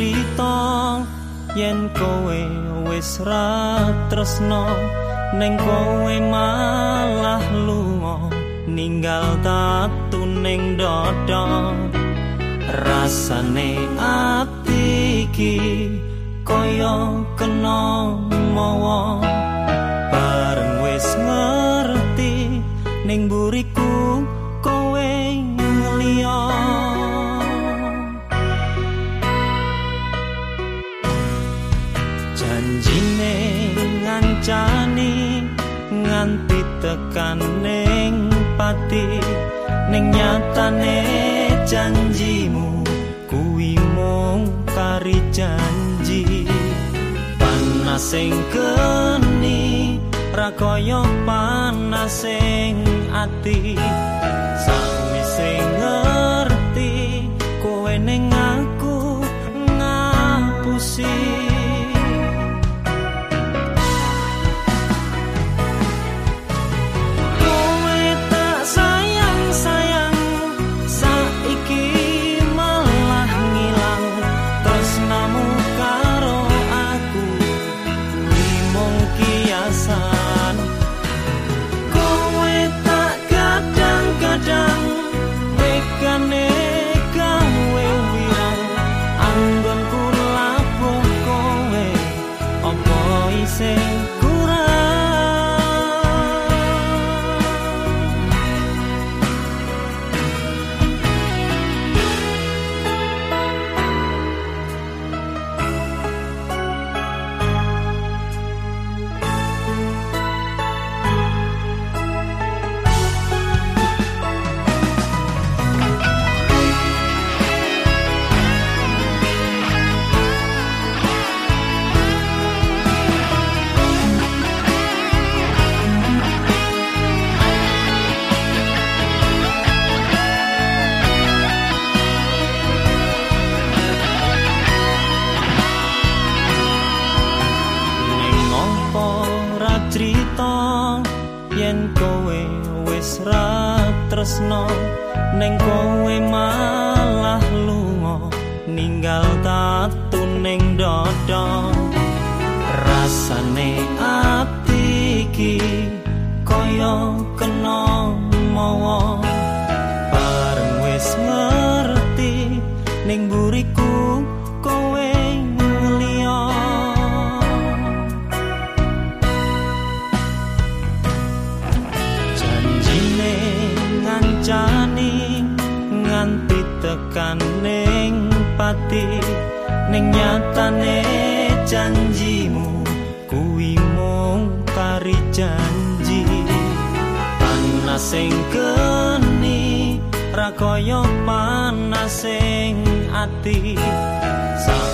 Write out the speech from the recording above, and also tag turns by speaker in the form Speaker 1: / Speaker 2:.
Speaker 1: crita? Yen kowe wis ra tresno ning kowe malah lunga ninggal tatu ning dodo rasane ati iki kaya kena mawa. Bareng wis ngerti ning buriku nganti tekan ning pati ning nyatane janjimu kuwi mung kari janji. Panasing keni rakoyo panasing ati say yen kowe wis ra tresno ning kowe malah lunga ninggal tatu ning dodo rasane ati iki kaya kena mawa. Bareng wis ngerti ning buriku nganti tekan ning pati ning nyatane janjimu kuwi mung kari janji. Panasing keni rakoyo panasing ati. sawise